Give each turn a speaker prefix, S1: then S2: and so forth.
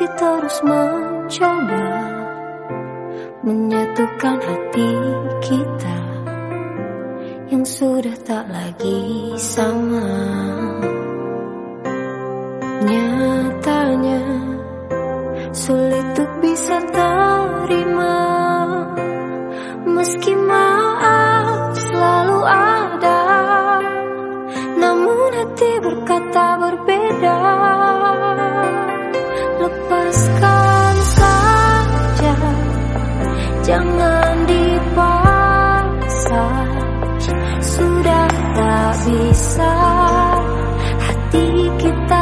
S1: masih terus mencoba menyatukan hati kita yang sudah tak lagi sama. Nyatanya sulit untuk bisa terima meski maaf selalu ada, namun hati berkata berbeda lepaskan saja. Jangan dipaksa. Sudah tak bisa. Hati kita